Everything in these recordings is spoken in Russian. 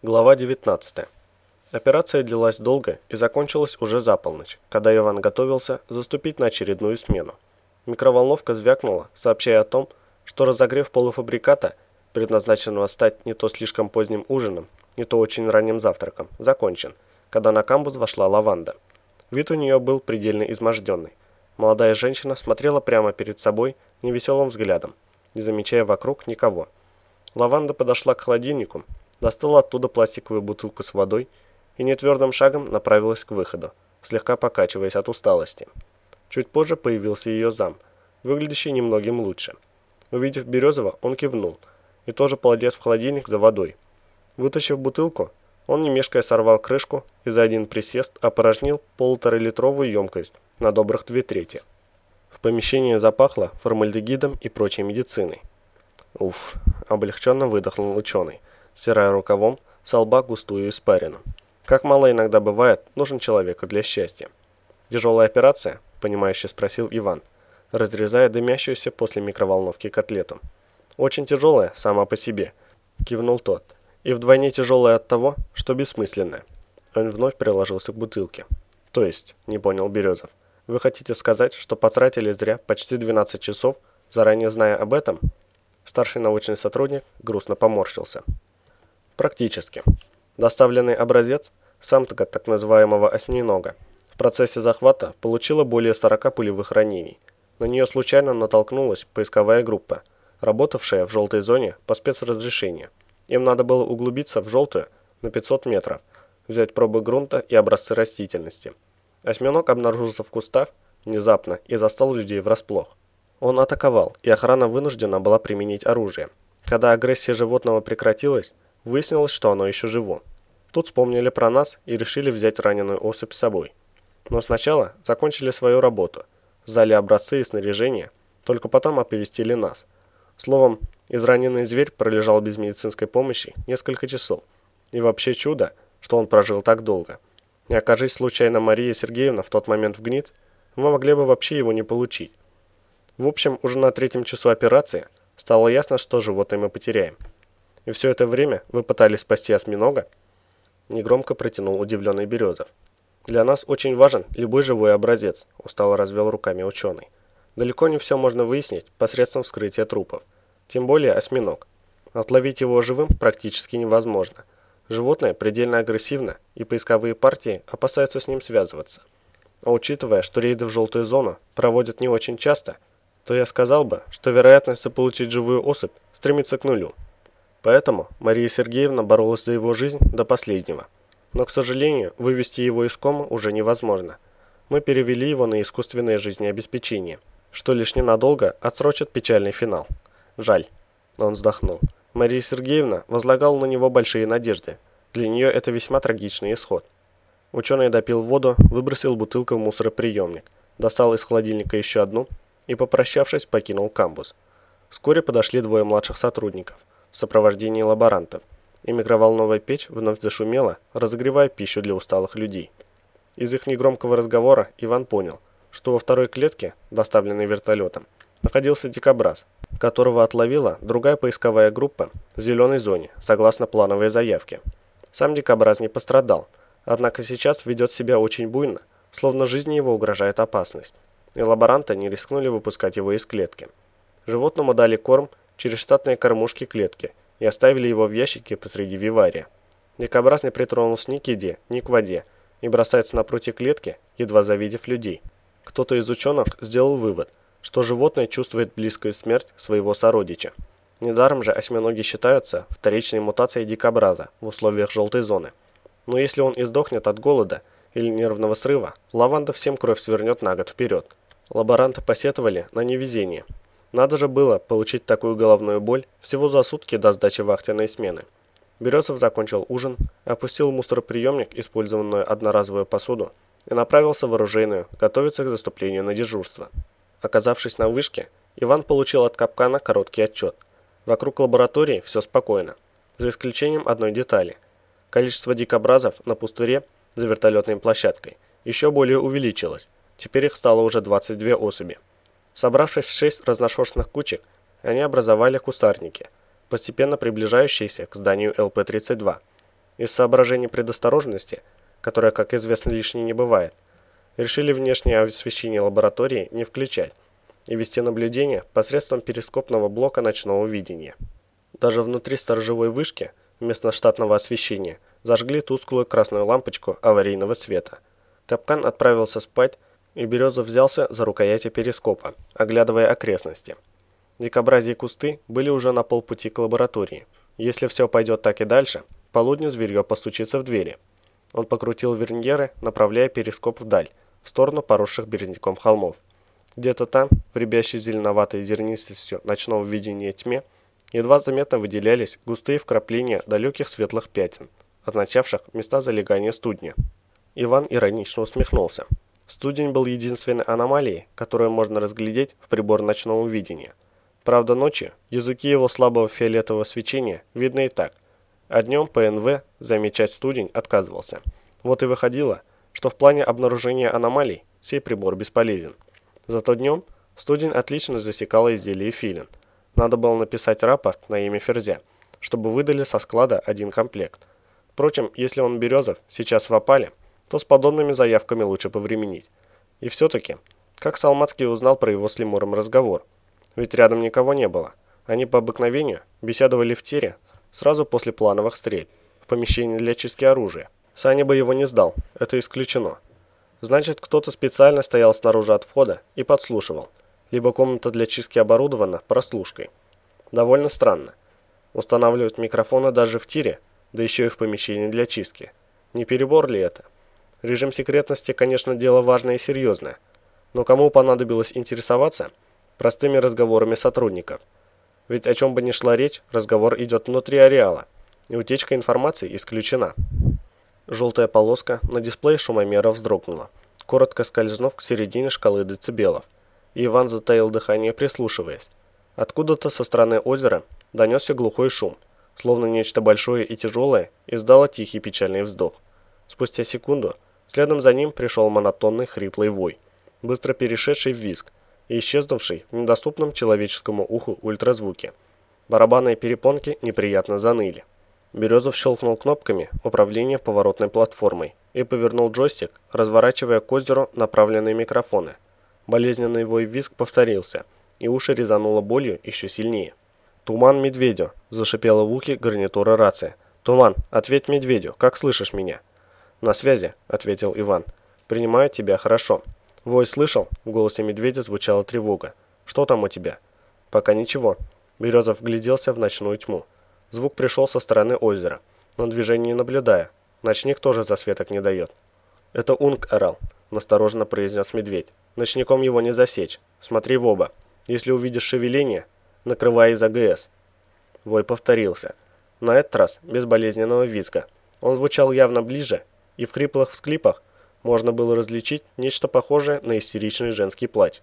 Глава 19. Операция длилась долго и закончилась уже за полночь, когда Иван готовился заступить на очередную смену. Микроволновка звякнула, сообщая о том, что разогрев полуфабриката, предназначенного стать не то слишком поздним ужином, не то очень ранним завтраком, закончен, когда на камбуз вошла лаванда. Вид у нее был предельно изможденный. Молодая женщина смотрела прямо перед собой невеселым взглядом, не замечая вокруг никого. Лаванда подошла к холодильнику, достала оттуда пластиковую бутылку с водой и нетвердым шагом направилась к выходу, слегка покачиваясь от усталости. Чуть позже появился ее зам, выглядящий немногим лучше. Увидев Березова, он кивнул и тоже полез в холодильник за водой. Вытащив бутылку, он не сорвал крышку и за один присест опорожнил полуторалитровую емкость на добрых две трети. В помещении запахло формальдегидом и прочей медициной. Уф, облегченно выдохнул ученый стирая рукавом с лба густую испарину. Как мало иногда бывает, нужен человеку для счастья. «Тяжелая операция?» – понимающе спросил Иван, разрезая дымящуюся после микроволновки котлету. «Очень тяжелая сама по себе», – кивнул тот. «И вдвойне тяжелая от того, что бессмысленная». Он вновь приложился к бутылке. «То есть?» – не понял Березов. «Вы хотите сказать, что потратили зря почти 12 часов, заранее зная об этом?» Старший научный сотрудник грустно поморщился. Практически. Доставленный образец, самка так называемого осьминога, в процессе захвата получила более 40 пулевых ранений. На нее случайно натолкнулась поисковая группа, работавшая в желтой зоне по спецразрешению. Им надо было углубиться в желтую на 500 метров, взять пробы грунта и образцы растительности. Осьминог обнаружился в кустах внезапно и застал людей врасплох. Он атаковал, и охрана вынуждена была применить оружие. Когда агрессия животного прекратилась, Выяснилось, что оно еще живо. Тут вспомнили про нас и решили взять раненую особь с собой. Но сначала закончили свою работу, сдали образцы и снаряжение, только потом оповестили нас. Словом, израненный зверь пролежал без медицинской помощи несколько часов. И вообще чудо, что он прожил так долго. Не окажись случайно Мария Сергеевна в тот момент в гнит, мы могли бы вообще его не получить. В общем, уже на третьем часу операции стало ясно, что животное мы потеряем. И все это время вы пытались спасти осьминога?» Негромко протянул удивленный Березов. «Для нас очень важен любой живой образец», – устало развел руками ученый. «Далеко не все можно выяснить посредством вскрытия трупов. Тем более осьминог. Отловить его живым практически невозможно. Животное предельно агрессивно, и поисковые партии опасаются с ним связываться. А учитывая, что рейды в желтую зону проводят не очень часто, то я сказал бы, что вероятность заполучить живую особь стремится к нулю. Поэтому Мария Сергеевна боролась за его жизнь до последнего. Но, к сожалению, вывести его из комы уже невозможно. Мы перевели его на искусственное жизнеобеспечение, что лишь ненадолго отсрочит печальный финал. Жаль. Он вздохнул. Мария Сергеевна возлагала на него большие надежды. Для нее это весьма трагичный исход. Ученый допил воду, выбросил бутылку в мусороприемник, достал из холодильника еще одну и, попрощавшись, покинул камбус. Вскоре подошли двое младших сотрудников в сопровождении лаборантов, и микроволновая печь вновь зашумела, разогревая пищу для усталых людей. Из их негромкого разговора Иван понял, что во второй клетке, доставленной вертолетом, находился дикобраз, которого отловила другая поисковая группа в зеленой зоне, согласно плановой заявке. Сам дикобраз не пострадал, однако сейчас ведет себя очень буйно, словно жизни его угрожает опасность, и лаборанты не рискнули выпускать его из клетки. Животному дали корм через штатные кормушки клетки и оставили его в ящике посреди вивария. Дикобраз не притронулся ни к еде, ни к воде и бросается напротив клетки, едва завидев людей. Кто-то из ученых сделал вывод, что животное чувствует близкую смерть своего сородича. Недаром же осьминоги считаются вторичной мутацией дикобраза в условиях желтой зоны. Но если он издохнет от голода или нервного срыва, лаванда всем кровь свернет на год вперед. Лаборанты посетовали на невезение надо же было получить такую головную боль всего за сутки до сдачи вахтенной смены. Березов закончил ужин, опустил в мусороприемник использованную одноразовую посуду и направился в оружейную готовиться к заступлению на дежурство. Оказавшись на вышке, Иван получил от капкана короткий отчет. Вокруг лаборатории все спокойно, за исключением одной детали. Количество дикобразов на пустыре за вертолетной площадкой еще более увеличилось, теперь их стало уже 22 особи. Собравшись в шесть разношерстных кучек, они образовали кустарники, постепенно приближающиеся к зданию ЛП-32. из соображений предосторожности, которая, как известно, лишней не бывает, решили внешнее освещение лаборатории не включать и вести наблюдение посредством перископного блока ночного видения. Даже внутри сторожевой вышки вместо штатного освещения зажгли тусклую красную лампочку аварийного света. Капкан отправился спать, и Березов взялся за рукояти перископа, оглядывая окрестности. Дикобразие кусты были уже на полпути к лаборатории. Если все пойдет так и дальше, полудню зверье постучится в двери. Он покрутил верньеры, направляя перископ вдаль, в сторону поросших березняком холмов. Где-то там, в рябящей зеленоватой зернистостью ночного видения тьме, едва заметно выделялись густые вкрапления далеких светлых пятен, означавших места залегания студня. Иван иронично усмехнулся. Студень был единственной аномалией, которую можно разглядеть в прибор ночного видения. Правда, ночью языки его слабого фиолетового свечения видны и так, а днем ПНВ замечать студень отказывался. Вот и выходило, что в плане обнаружения аномалий сей прибор бесполезен. Зато днем студень отлично засекал изделие филин. Надо было написать рапорт на имя Ферзя, чтобы выдали со склада один комплект. Впрочем, если он Березов сейчас в опале, то с подобными заявками лучше повременить. И все-таки, как Салмацкий узнал про его с Лемуром разговор? Ведь рядом никого не было. Они по обыкновению беседовали в тире сразу после плановых стрельб, в помещении для чистки оружия. Саня бы его не сдал, это исключено. Значит, кто-то специально стоял снаружи от входа и подслушивал, либо комната для чистки оборудована прослушкой. Довольно странно. Устанавливают микрофоны даже в тире, да еще и в помещении для чистки. Не перебор ли это? Режим секретности, конечно, дело важное и серьезное, но кому понадобилось интересоваться простыми разговорами сотрудников? Ведь о чем бы ни шла речь, разговор идет внутри ареала, и утечка информации исключена. Желтая полоска на дисплее шумомера вздрогнула, коротко скользнув к середине шкалы децибелов, и Иван затаил дыхание, прислушиваясь. Откуда-то со стороны озера донесся глухой шум, словно нечто большое и тяжелое издало тихий печальный вздох. Спустя секунду Следом за ним пришел монотонный хриплый вой, быстро перешедший в визг и исчезнувший в недоступном человеческому уху ультразвуке. Барабанные перепонки неприятно заныли. Березов щелкнул кнопками управления поворотной платформой и повернул джойстик, разворачивая к озеру направленные микрофоны. Болезненный вой визг повторился, и уши резануло болью еще сильнее. «Туман медведю!» – зашипела в ухе гарнитура рация. «Туман, ответь медведю, как слышишь меня?» «На связи», — ответил Иван. «Принимаю тебя хорошо». «Вой слышал?» — в голосе медведя звучала тревога. «Что там у тебя?» «Пока ничего». Березов гляделся в ночную тьму. Звук пришел со стороны озера, но движение не наблюдая. Ночник тоже засветок не дает. «Это Унг орал», — настороженно произнес медведь. «Ночником его не засечь. Смотри в оба. Если увидишь шевеление, накрывай из АГС». Вой повторился. На этот раз без болезненного визга. Он звучал явно ближе и в хриплых всклипах можно было различить нечто похожее на истеричный женский плач.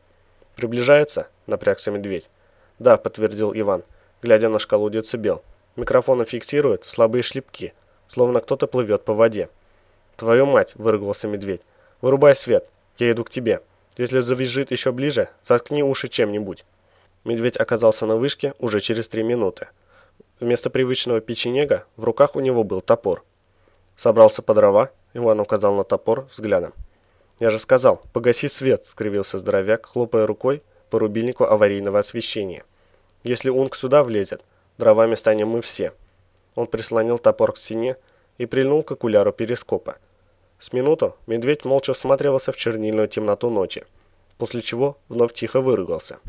«Приближается?» – напрягся медведь. «Да», – подтвердил Иван, глядя на шкалу децибел. Микрофоны фиксируют слабые шлепки, словно кто-то плывет по воде. «Твою мать!» – выругался медведь. «Вырубай свет, я иду к тебе. Если завизжит еще ближе, заткни уши чем-нибудь». Медведь оказался на вышке уже через три минуты. Вместо привычного печенега в руках у него был топор. Собрался по дрова Иван указал на топор взглядом. «Я же сказал, погаси свет!» – скривился здоровяк, хлопая рукой по рубильнику аварийного освещения. «Если Унг сюда влезет, дровами станем мы все». Он прислонил топор к стене и прильнул к окуляру перископа. С минуту медведь молча всматривался в чернильную темноту ночи, после чего вновь тихо выругался.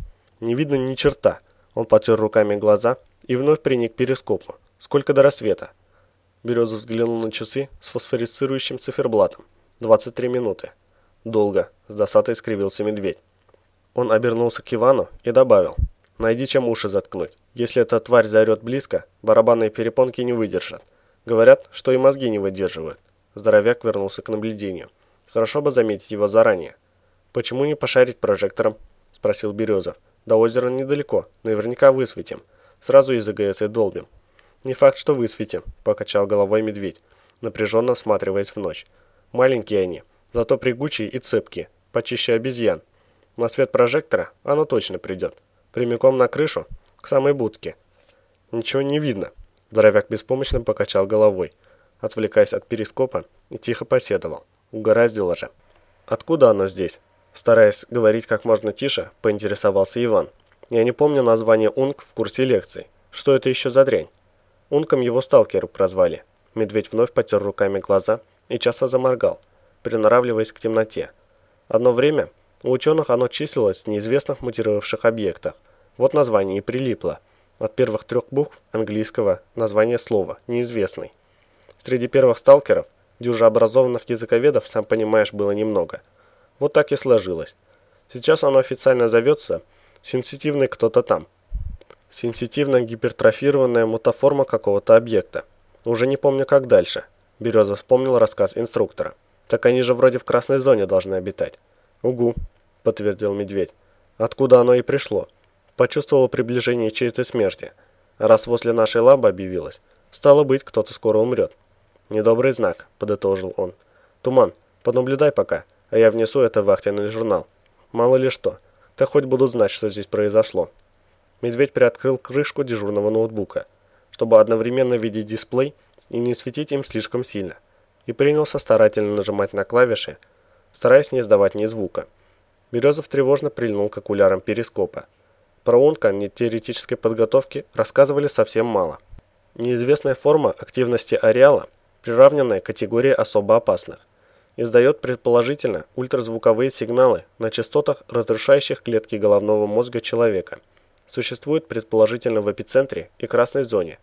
«Не видно ни черта!» Он потер руками глаза и вновь приник перископу. «Сколько до рассвета?» Березов взглянул на часы с фосфорицирующим циферблатом. 23 минуты. Долго. С досадой скривился медведь. Он обернулся к Ивану и добавил. Найди чем уши заткнуть. Если эта тварь заорет близко, барабанные перепонки не выдержат. Говорят, что и мозги не выдерживают. Здоровяк вернулся к наблюдению. Хорошо бы заметить его заранее. «Почему не пошарить прожектором?» – спросил Березов. «До озера недалеко. Наверняка высветим. Сразу из АГС и долбим. «Не факт, что высветим», – покачал головой медведь, напряженно всматриваясь в ночь. «Маленькие они, зато прыгучие и цепкие, почище обезьян. На свет прожектора оно точно придет. Прямиком на крышу, к самой будке». «Ничего не видно», – здоровяк беспомощно покачал головой. отвлекаясь от перископа, и тихо поседовал. Угораздило же. «Откуда оно здесь?» Стараясь говорить как можно тише, поинтересовался Иван. «Я не помню название Унг в курсе лекций. Что это еще за дрянь?» Унком его сталкеры прозвали. Медведь вновь потер руками глаза и часто заморгал, приноравливаясь к темноте. Одно время у ученых оно числилось в неизвестных мутировавших объектах. Вот название и прилипло. От первых трех букв английского названия слова «неизвестный». Среди первых сталкеров, дюжеобразованных языковедов, сам понимаешь, было немного. Вот так и сложилось. Сейчас оно официально зовется «сенситивный кто-то там». Сенситивная гипертрофированная мутаформа какого-то объекта. Уже не помню, как дальше. Береза вспомнил рассказ инструктора. Так они же вроде в красной зоне должны обитать. Угу, подтвердил медведь. Откуда оно и пришло. Почувствовал приближение чьей-то смерти. Раз возле нашей лабы объявилось, стало быть, кто-то скоро умрет. «Недобрый знак», — подытожил он. «Туман, понаблюдай пока, а я внесу это в вахтенный журнал. Мало ли что, так хоть будут знать, что здесь произошло». Медведь приоткрыл крышку дежурного ноутбука, чтобы одновременно видеть дисплей и не светить им слишком сильно, и принялся старательно нажимать на клавиши, стараясь не издавать ни звука. Березов тревожно прильнул к окулярам перископа. Про Унка ни теоретической подготовки рассказывали совсем мало. Неизвестная форма активности ареала приравненная к категории особо опасных. Издает предположительно ультразвуковые сигналы на частотах, разрушающих клетки головного мозга человека. Существует предположительно в эпицентре и красной зоне.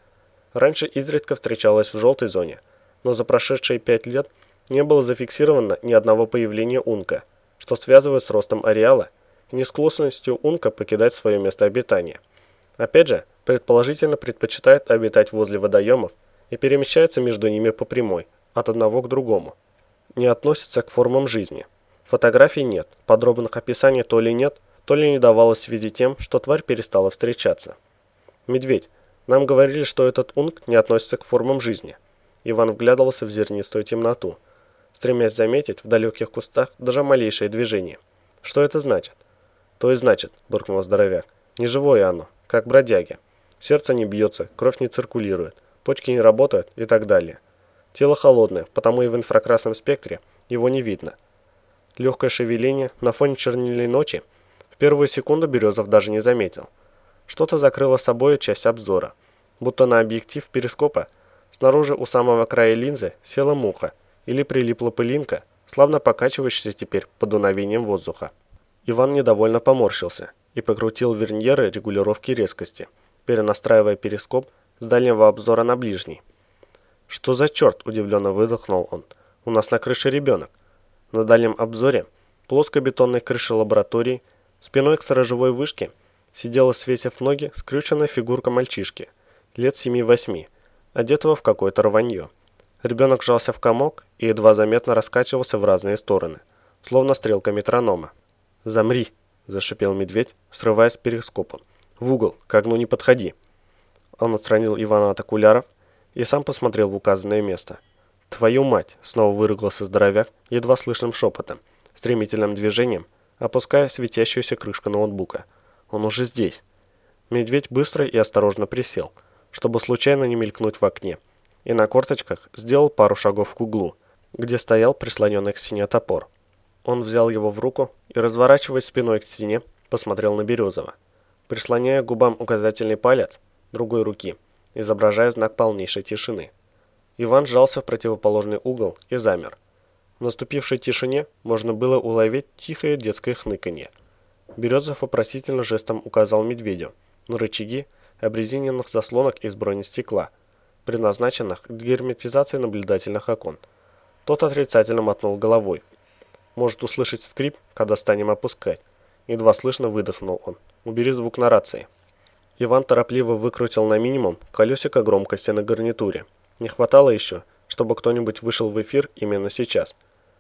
Раньше изредка встречалась в желтой зоне, но за прошедшие пять лет не было зафиксировано ни одного появления унка, что связывает с ростом ареала и несклонностью унка покидать свое место обитания. Опять же, предположительно предпочитает обитать возле водоемов и перемещается между ними по прямой, от одного к другому. Не относится к формам жизни. Фотографий нет, подробных описаний то ли нет, то ли не давалось в связи тем, что тварь перестала встречаться. Медведь. Нам говорили, что этот унг не относится к формам жизни. Иван вглядывался в зернистую темноту, стремясь заметить в далеких кустах даже малейшее движение. Что это значит? То и значит, буркнул здоровяк. Неживое оно, как бродяги. Сердце не бьется, кровь не циркулирует почки не работают и так далее. Тело холодное, потому и в инфракрасном спектре его не видно. Легкое шевеление на фоне чернильной ночи в первую секунду Березов даже не заметил. Что-то закрыло собой часть обзора, будто на объектив перископа снаружи у самого края линзы села муха или прилипла пылинка, славно покачивающаяся теперь под дуновением воздуха. Иван недовольно поморщился и покрутил верньеры регулировки резкости, перенастраивая перископ с дальнего обзора на ближний. «Что за черт?» – удивленно выдохнул он. «У нас на крыше ребенок». На дальнем обзоре плоской бетонной крыши лаборатории спиной к сторожевой вышке сидела, свесив ноги, скрюченная фигурка мальчишки, лет 7-8, одетого в какое-то рванье. Ребенок сжался в комок и едва заметно раскачивался в разные стороны, словно стрелка метронома. «Замри!» – зашипел медведь, срываясь перископом. «В угол, к огну не подходи!» Он отстранил Ивана от окуляров и сам посмотрел в указанное место. «Твою мать!» — снова выругался здоровяк едва слышным шепотом, стремительным движением, опуская светящуюся крышку ноутбука. «Он уже здесь!» Медведь быстро и осторожно присел, чтобы случайно не мелькнуть в окне, и на корточках сделал пару шагов к углу, где стоял прислоненный к стене топор. Он взял его в руку и, разворачиваясь спиной к стене, посмотрел на Березова. Прислоняя к губам указательный палец, другой руки, изображая знак полнейшей тишины. Иван сжался в противоположный угол и замер. В наступившей тишине можно было уловить тихое детское хныканье. Березов вопросительно жестом указал медведю на рычаги обрезиненных заслонок из бронестекла, предназначенных к герметизации наблюдательных окон. Тот отрицательно мотнул головой. «Может услышать скрип, когда станем опускать?» Едва слышно выдохнул он. «Убери звук на рации». Иван торопливо выкрутил на минимум колесико громкости на гарнитуре. Не хватало еще, чтобы кто-нибудь вышел в эфир именно сейчас.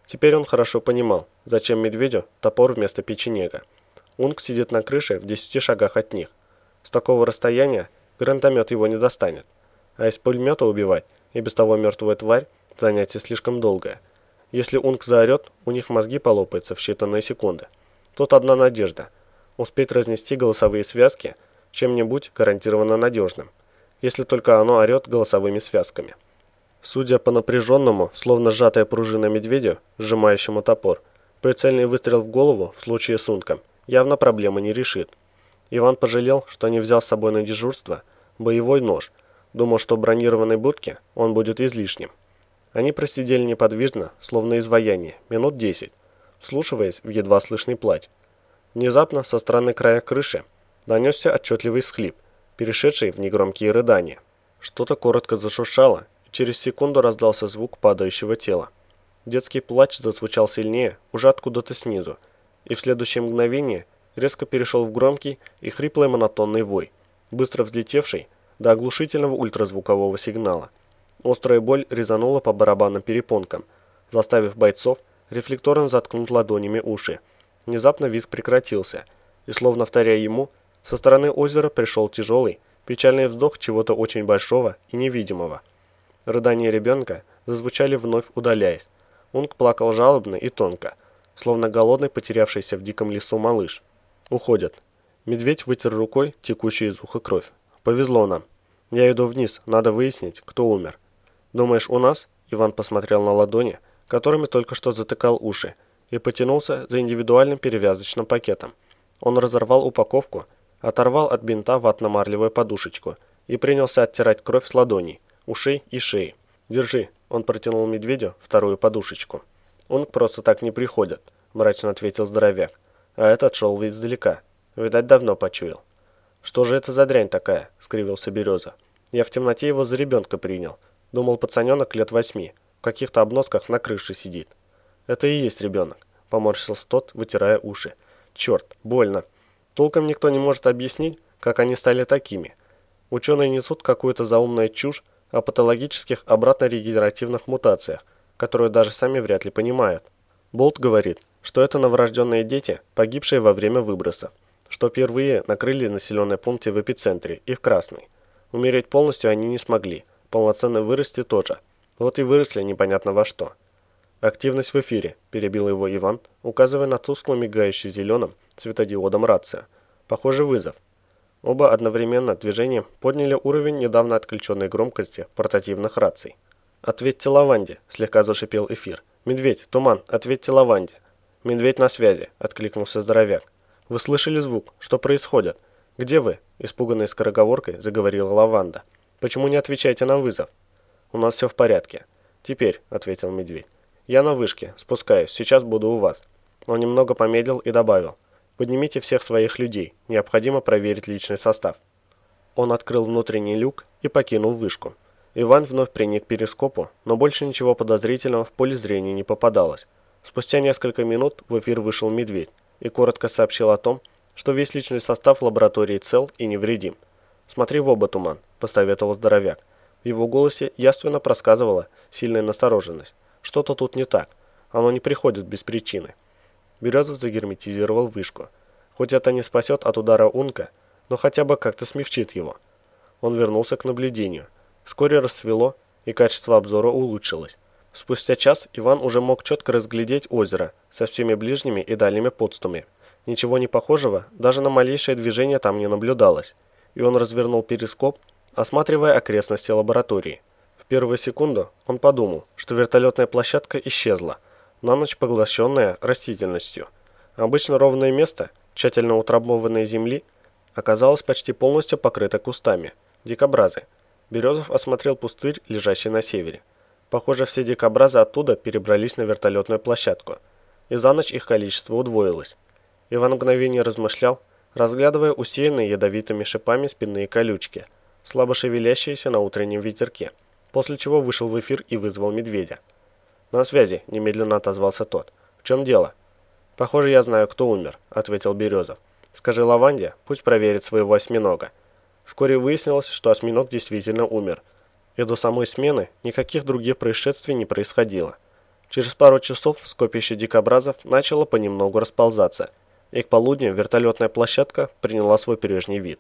Теперь он хорошо понимал, зачем медведю топор вместо печенега. Унг сидит на крыше в 10 шагах от них. С такого расстояния гранатомет его не достанет. А из пулемета убивать и без того мертвую тварь занятие слишком долгое. Если Унг заорет, у них мозги полопаются в считанные секунды. Тут одна надежда – успеть разнести голосовые связки – чем-нибудь гарантированно надежным, если только оно орет голосовыми связками. Судя по напряженному, словно сжатая пружина медведю, сжимающему топор, прицельный выстрел в голову в случае с унком явно проблемы не решит. Иван пожалел, что не взял с собой на дежурство боевой нож, думал, что в бронированной будке он будет излишним. Они просидели неподвижно, словно изваяние, минут десять, вслушиваясь в едва слышный плач. Внезапно со стороны края крыши донесся отчетливый схлип, перешедший в негромкие рыдания. Что-то коротко зашуршало, через секунду раздался звук падающего тела. Детский плач зазвучал сильнее, уже откуда-то снизу, и в следующее мгновение резко перешел в громкий и хриплый монотонный вой, быстро взлетевший до оглушительного ультразвукового сигнала. Острая боль резанула по барабанным перепонкам, заставив бойцов рефлекторно заткнуть ладонями уши. Внезапно визг прекратился, и словно вторя ему, со стороны озера пришел тяжелый, печальный вздох чего-то очень большого и невидимого. Рыдания ребенка зазвучали вновь удаляясь. Унг плакал жалобно и тонко, словно голодный потерявшийся в диком лесу малыш. Уходят. Медведь вытер рукой текущую из уха кровь. Повезло нам. Я иду вниз, надо выяснить, кто умер. Думаешь, у нас? Иван посмотрел на ладони, которыми только что затыкал уши, и потянулся за индивидуальным перевязочным пакетом. Он разорвал упаковку, оторвал от бинта ватно-марлевую подушечку и принялся оттирать кровь с ладоней, ушей и шеи. «Держи», – он протянул медведю вторую подушечку. «Он просто так не приходит», – мрачно ответил здоровяк. А этот шел издалека. Видать, давно почуял. «Что же это за дрянь такая?» – скривился Береза. «Я в темноте его за ребенка принял. Думал, пацаненок лет восьми. В каких-то обносках на крыше сидит». «Это и есть ребенок», – поморщился тот, вытирая уши. «Черт, больно. Толком никто не может объяснить, как они стали такими. Ученые несут какую-то заумную чушь о патологических обратно-регенеративных мутациях, которые даже сами вряд ли понимают. Болт говорит, что это новорожденные дети, погибшие во время выброса, что впервые накрыли населенные пункты в эпицентре и в Красной. Умереть полностью они не смогли, полноценно вырасти тоже. Вот и выросли непонятно во что. «Активность в эфире», – перебил его Иван, указывая на тускло мигающий зеленым светодиодом рация. «Похоже, вызов». Оба одновременно движением подняли уровень недавно отключенной громкости портативных раций. «Ответьте лаванде», – слегка зашипел эфир. «Медведь, туман, ответьте лаванде». «Медведь на связи», – откликнулся здоровяк. «Вы слышали звук? Что происходит? Где вы?» – испуганной скороговоркой заговорила лаванда. «Почему не отвечаете на вызов?» «У нас все в порядке». «Теперь», – ответил медведь. «Я на вышке, спускаюсь, сейчас буду у вас». Он немного помедлил и добавил. «Поднимите всех своих людей, необходимо проверить личный состав». Он открыл внутренний люк и покинул вышку. Иван вновь приник к перископу, но больше ничего подозрительного в поле зрения не попадалось. Спустя несколько минут в эфир вышел медведь и коротко сообщил о том, что весь личный состав лаборатории цел и невредим. «Смотри в оба, Туман», – посоветовал здоровяк. В его голосе яственно просказывала сильная настороженность. Что-то тут не так. Оно не приходит без причины. Березов загерметизировал вышку. Хоть это не спасет от удара Унка, но хотя бы как-то смягчит его. Он вернулся к наблюдению. Вскоре расцвело, и качество обзора улучшилось. Спустя час Иван уже мог четко разглядеть озеро со всеми ближними и дальними подступами. Ничего не похожего, даже на малейшее движение там не наблюдалось. И он развернул перископ, осматривая окрестности лаборатории. В первую секунду он подумал, что вертолетная площадка исчезла, на ночь поглощенная растительностью. Обычно ровное место, тщательно утрамбованной земли, оказалось почти полностью покрыто кустами. Дикобразы. Березов осмотрел пустырь, лежащий на севере. Похоже, все дикобразы оттуда перебрались на вертолетную площадку, и за ночь их количество удвоилось. Иван мгновение размышлял, разглядывая усеянные ядовитыми шипами спинные колючки, слабо шевелящиеся на утреннем ветерке, после чего вышел в эфир и вызвал медведя. «На связи», – немедленно отозвался тот. «В чем дело?» «Похоже, я знаю, кто умер», – ответил Березов. «Скажи Лаванде, пусть проверит своего осьминога». Вскоре выяснилось, что осьминог действительно умер – и до самой смены никаких других происшествий не происходило. Через пару часов скопище дикобразов начало понемногу расползаться, и к полудню вертолетная площадка приняла свой прежний вид.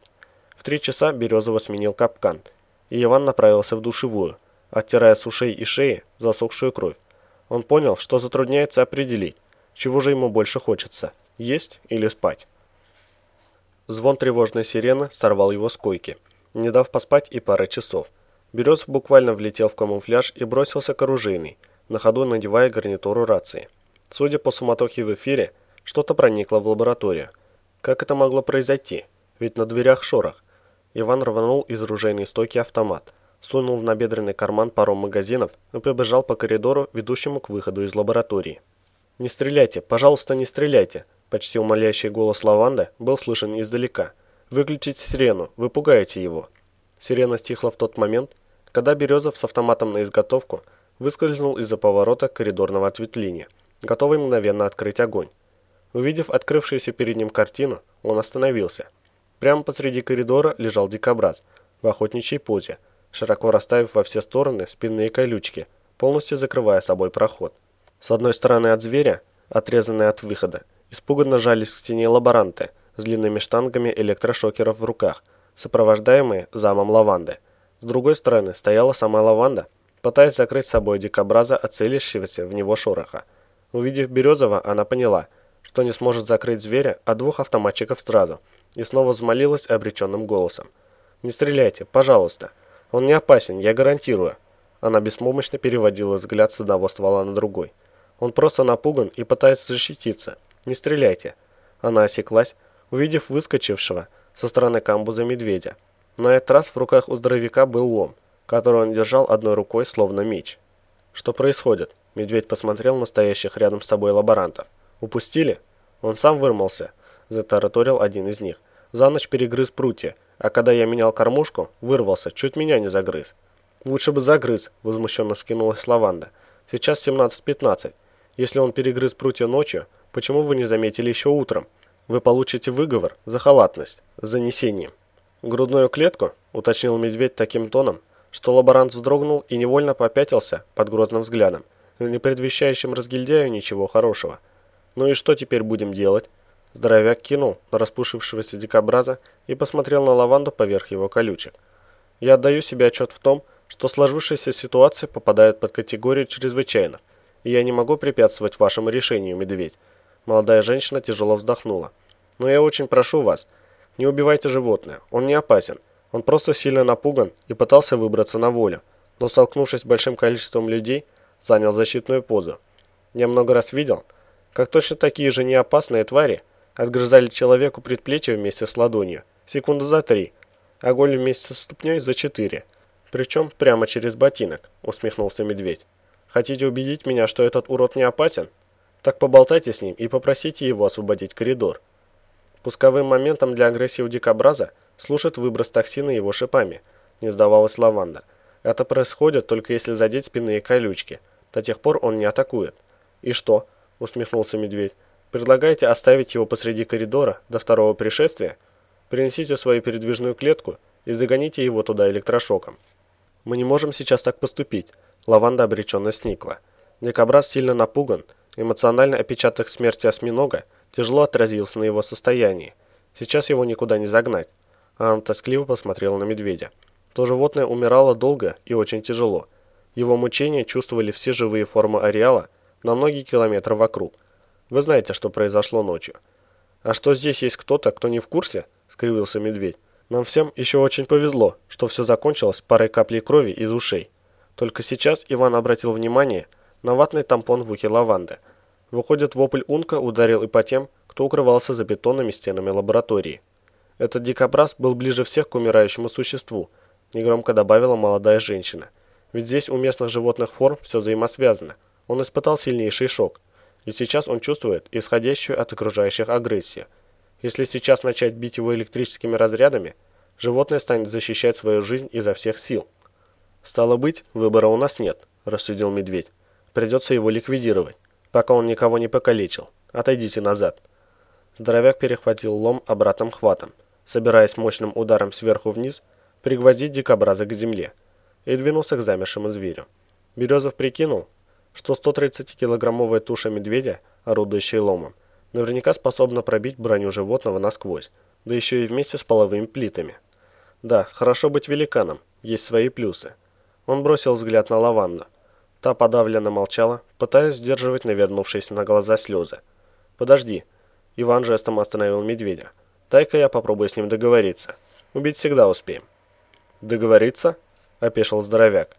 В три часа Березово сменил капкан, и Иван направился в душевую, оттирая с ушей и шеи засохшую кровь. Он понял, что затрудняется определить, чего же ему больше хочется – есть или спать. Звон тревожной сирены сорвал его с койки, не дав поспать и пары часов – Березов буквально влетел в камуфляж и бросился к оружейной, на ходу надевая гарнитуру рации. Судя по суматохе в эфире, что-то проникло в лабораторию. Как это могло произойти? Ведь на дверях шорох. Иван рванул из оружейной стойки автомат, сунул в набедренный карман пару магазинов и побежал по коридору, ведущему к выходу из лаборатории. «Не стреляйте, пожалуйста, не стреляйте!» Почти умоляющий голос Лаванды был слышен издалека. «Выключите сирену, вы пугаете его!» Сирена стихла в тот момент, когда Березов с автоматом на изготовку выскользнул из-за поворота коридорного ответвления, готовый мгновенно открыть огонь. Увидев открывшуюся перед ним картину, он остановился – Прямо посреди коридора лежал дикобраз в охотничьей позе, широко расставив во все стороны спинные колючки, полностью закрывая собой проход. С одной стороны от зверя, отрезанные от выхода, испуганно жались к стене лаборанты с длинными штангами электрошокеров в руках, сопровождаемые замом лаванды. С другой стороны стояла сама лаванда, пытаясь закрыть собой дикобраза от целящегося в него шороха. Увидев Березова, она поняла, что не сможет закрыть зверя от двух автоматчиков сразу – и снова взмолилась обреченным голосом. «Не стреляйте, пожалуйста. Он не опасен, я гарантирую». Она беспомощно переводила взгляд с одного ствола на другой. «Он просто напуган и пытается защититься. Не стреляйте». Она осеклась, увидев выскочившего со стороны камбуза медведя. На этот раз в руках у здоровяка был лом, который он держал одной рукой, словно меч. «Что происходит?» Медведь посмотрел на стоящих рядом с собой лаборантов. «Упустили?» Он сам вырмался – затараторил один из них. За ночь перегрыз прутья, а когда я менял кормушку, вырвался, чуть меня не загрыз. Лучше бы загрыз, возмущенно скинулась лаванда. Сейчас 17.15. Если он перегрыз прутья ночью, почему вы не заметили еще утром? Вы получите выговор за халатность, с занесением. Грудную клетку, уточнил медведь таким тоном, что лаборант вздрогнул и невольно попятился под грозным взглядом, не предвещающим разгильдяю ничего хорошего. Ну и что теперь будем делать? Здоровяк кинул на распушившегося дикобраза и посмотрел на лаванду поверх его колючек. Я отдаю себе отчет в том, что сложившаяся ситуация попадает под категорию чрезвычайно, и я не могу препятствовать вашему решению, медведь. Молодая женщина тяжело вздохнула. Но я очень прошу вас, не убивайте животное, он не опасен. Он просто сильно напуган и пытался выбраться на волю, но столкнувшись с большим количеством людей, занял защитную позу. Я много раз видел, как точно такие же неопасные твари – Отгрызали человеку предплечье вместе с ладонью. Секунду за три. А голь вместе со ступней за четыре. Причем прямо через ботинок, усмехнулся медведь. Хотите убедить меня, что этот урод не опасен? Так поболтайте с ним и попросите его освободить коридор. Пусковым моментом для агрессии у дикобраза служит выброс токсина его шипами, не сдавалась лаванда. Это происходит только если задеть спинные колючки. До тех пор он не атакует. И что? усмехнулся медведь. Предлагаете оставить его посреди коридора до второго пришествия? Принесите свою передвижную клетку и загоните его туда электрошоком. Мы не можем сейчас так поступить. Лаванда обреченно сникла. Дикобраз сильно напуган. Эмоциональный опечаток смерти осьминога тяжело отразился на его состоянии. Сейчас его никуда не загнать. Анна тоскливо посмотрела на медведя. То животное умирало долго и очень тяжело. Его мучения чувствовали все живые формы ареала на многие километры вокруг. Вы знаете, что произошло ночью. А что здесь есть кто-то, кто не в курсе? Скривился медведь. Нам всем еще очень повезло, что все закончилось парой каплей крови из ушей. Только сейчас Иван обратил внимание на ватный тампон в ухе лаванды. Выходит, вопль Унка ударил и по тем, кто укрывался за бетонными стенами лаборатории. Этот дикобраз был ближе всех к умирающему существу, негромко добавила молодая женщина. Ведь здесь у местных животных форм все взаимосвязано. Он испытал сильнейший шок – и сейчас он чувствует исходящую от окружающих агрессию. Если сейчас начать бить его электрическими разрядами, животное станет защищать свою жизнь изо всех сил. «Стало быть, выбора у нас нет», – рассудил медведь. «Придется его ликвидировать, пока он никого не покалечил. Отойдите назад». Здоровяк перехватил лом обратным хватом, собираясь мощным ударом сверху вниз пригвоздить дикобраза к земле, и двинулся к замершему зверю. Березов прикинул, что 130-килограммовая туша медведя, орудующая ломом, наверняка способна пробить броню животного насквозь, да еще и вместе с половыми плитами. Да, хорошо быть великаном, есть свои плюсы. Он бросил взгляд на лаванду. Та подавленно молчала, пытаясь сдерживать навернувшиеся на глаза слезы. «Подожди». Иван жестом остановил медведя. «Дай-ка я попробую с ним договориться. Убить всегда успеем». «Договориться?» опешил здоровяк.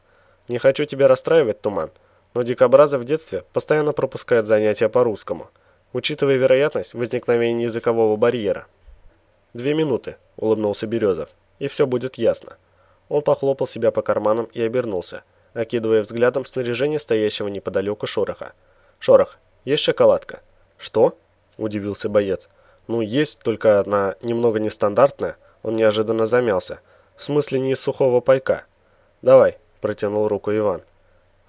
«Не хочу тебя расстраивать, Туман, но дикобразы в детстве постоянно пропускают занятия по-русскому, учитывая вероятность возникновения языкового барьера». «Две минуты», — улыбнулся Березов, — «и все будет ясно». Он похлопал себя по карманам и обернулся, окидывая взглядом снаряжение стоящего неподалеку шороха. «Шорох, есть шоколадка?» «Что?» – удивился боец. «Ну, есть, только она немного нестандартная». Он неожиданно замялся. «В смысле не из сухого пайка?» «Давай», – протянул руку Иван.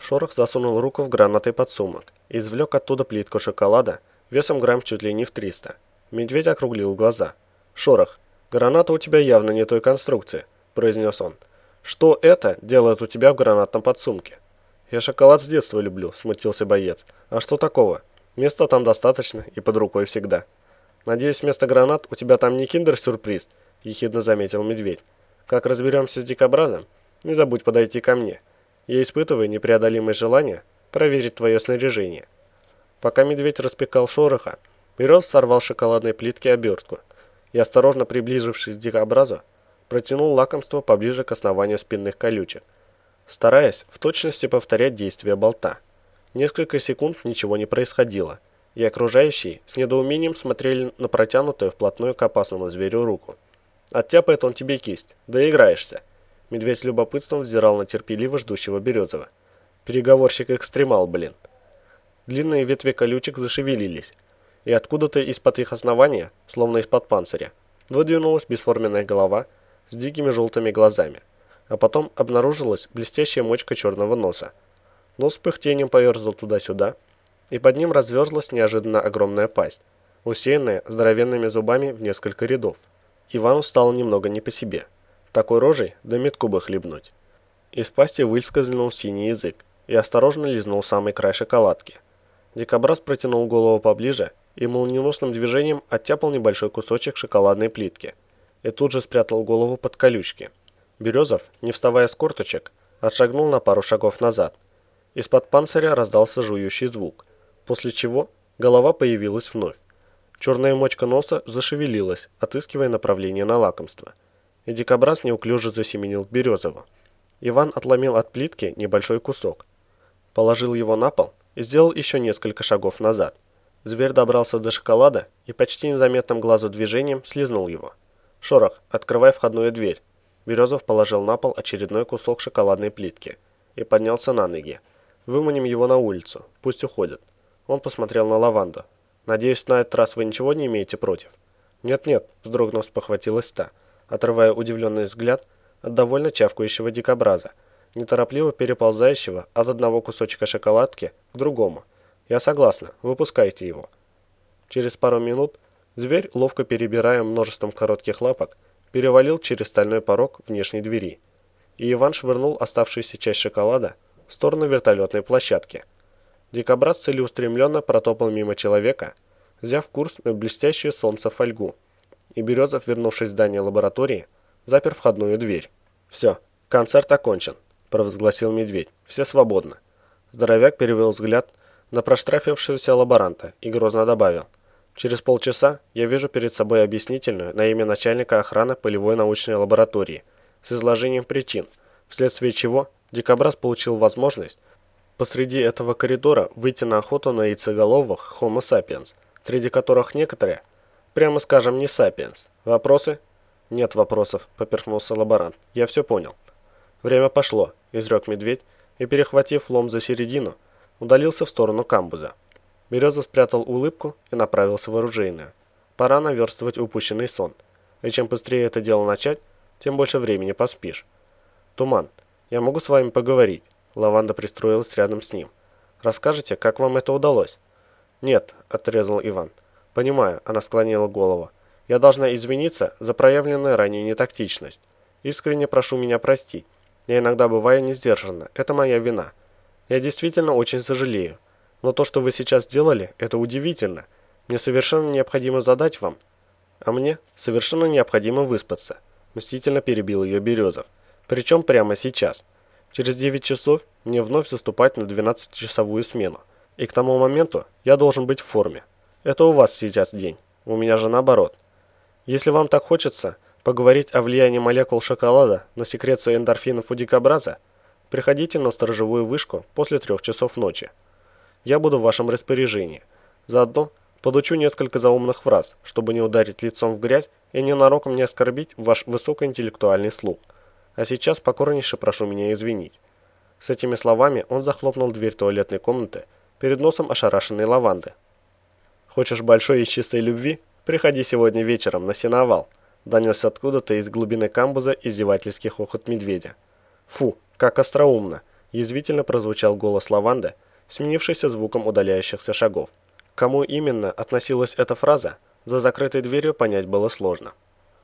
Шорох засунул руку в гранатый подсумок и извлек оттуда плитку шоколада весом грамм чуть ли не в 300. Медведь округлил глаза. «Шорох, граната у тебя явно не той конструкции», – произнес он. «Что это делает у тебя в гранатном подсумке?» «Я шоколад с детства люблю», – смутился боец. «А что такого?» Места там достаточно и под рукой всегда. Надеюсь, вместо гранат у тебя там не киндер-сюрприз, ехидно заметил медведь. Как разберемся с дикобразом, не забудь подойти ко мне. Я испытываю непреодолимое желание проверить твое снаряжение. Пока медведь распекал шороха, Берез сорвал шоколадной плитки обертку и, осторожно приближившись к дикобразу, протянул лакомство поближе к основанию спинных колючек, стараясь в точности повторять действия болта. Несколько секунд ничего не происходило, и окружающие с недоумением смотрели на протянутую вплотную к опасному зверю руку. «Оттяпает он тебе кисть, доиграешься!» Медведь любопытством взирал на терпеливо ждущего Березова. Переговорщик-экстремал, блин. Длинные ветви колючек зашевелились, и откуда-то из-под их основания, словно из-под панциря, выдвинулась бесформенная голова с дикими желтыми глазами, а потом обнаружилась блестящая мочка черного носа, Нос пыхтением поерзал туда-сюда, и под ним разверзлась неожиданно огромная пасть, усеянная здоровенными зубами в несколько рядов. Ивану стало немного не по себе. Такой рожей да метку бы хлебнуть. Из пасти выскользнул синий язык и осторожно лизнул самый край шоколадки. Дикобраз протянул голову поближе и молниеносным движением оттяпал небольшой кусочек шоколадной плитки и тут же спрятал голову под колючки. Березов, не вставая с корточек, отшагнул на пару шагов назад из-под панциря раздался жующий звук, после чего голова появилась вновь. Черная мочка носа зашевелилась, отыскивая направление на лакомство. И дикобраз неуклюже засеменил к. Иван отломил от плитки небольшой кусок, положил его на пол и сделал еще несколько шагов назад. Зверь добрался до шоколада и почти незаметным глазу движением слизнул его. «Шорох, открывай входную дверь». Березов положил на пол очередной кусок шоколадной плитки и поднялся на ноги. Выманим его на улицу. Пусть уходит. Он посмотрел на лаванду. Надеюсь, на этот раз вы ничего не имеете против? Нет-нет, вздрогнув, спохватилась та, отрывая удивленный взгляд от довольно чавкающего дикобраза, неторопливо переползающего от одного кусочка шоколадки к другому. Я согласна, выпускайте его. Через пару минут зверь, ловко перебирая множеством коротких лапок, перевалил через стальной порог внешней двери, и Иван швырнул оставшуюся часть шоколада в сторону вертолетной площадки. Дикобраз целеустремленно протопал мимо человека, взяв курс на блестящую солнце фольгу. И Березов, вернувшись в здание лаборатории, запер входную дверь. «Все, концерт окончен», – провозгласил медведь. «Все свободны». Здоровяк перевел взгляд на проштрафившегося лаборанта и грозно добавил. «Через полчаса я вижу перед собой объяснительную на имя начальника охраны полевой научной лаборатории с изложением причин, вследствие чего Дикобраз получил возможность посреди этого коридора выйти на охоту на яйцеголовых Homo sapiens, среди которых некоторые, прямо скажем, не sapiens. Вопросы? Нет вопросов, поперхнулся лаборант. Я все понял. Время пошло, изрек медведь, и, перехватив лом за середину, удалился в сторону камбуза. Березов спрятал улыбку и направился в оружейную. Пора наверстывать упущенный сон. И чем быстрее это дело начать, тем больше времени поспишь. Туман, «Я могу с вами поговорить?» Лаванда пристроилась рядом с ним. «Расскажете, как вам это удалось?» «Нет», — отрезал Иван. «Понимаю», — она склонила голову. «Я должна извиниться за проявленную ранее нетактичность. Искренне прошу меня простить. Я иногда бываю не сдержанна. Это моя вина. Я действительно очень сожалею. Но то, что вы сейчас сделали, это удивительно. Мне совершенно необходимо задать вам. А мне совершенно необходимо выспаться», — мстительно перебил ее Березов. Причем прямо сейчас. Через 9 часов мне вновь заступать на 12-часовую смену. И к тому моменту я должен быть в форме. Это у вас сейчас день. У меня же наоборот. Если вам так хочется, Поговорить о влиянии молекул шоколада на секрецию эндорфинов у дикобраза? Приходите на сторожевую вышку после трех часов ночи. Я буду в вашем распоряжении. Заодно подучу несколько заумных фраз, чтобы не ударить лицом в грязь и ненароком не оскорбить ваш высокоинтеллектуальный слух. А сейчас покорнейше прошу меня извинить. С этими словами он захлопнул дверь туалетной комнаты перед носом ошарашенной лаванды. «Хочешь большой и чистой любви? Приходи сегодня вечером на сеновал», донесся откуда-то из глубины камбуза издевательский хохот медведя. «Фу, как остроумно!» язвительно прозвучал голос лаванды, сменившийся звуком удаляющихся шагов. Кому именно относилась эта фраза, за закрытой дверью понять было сложно.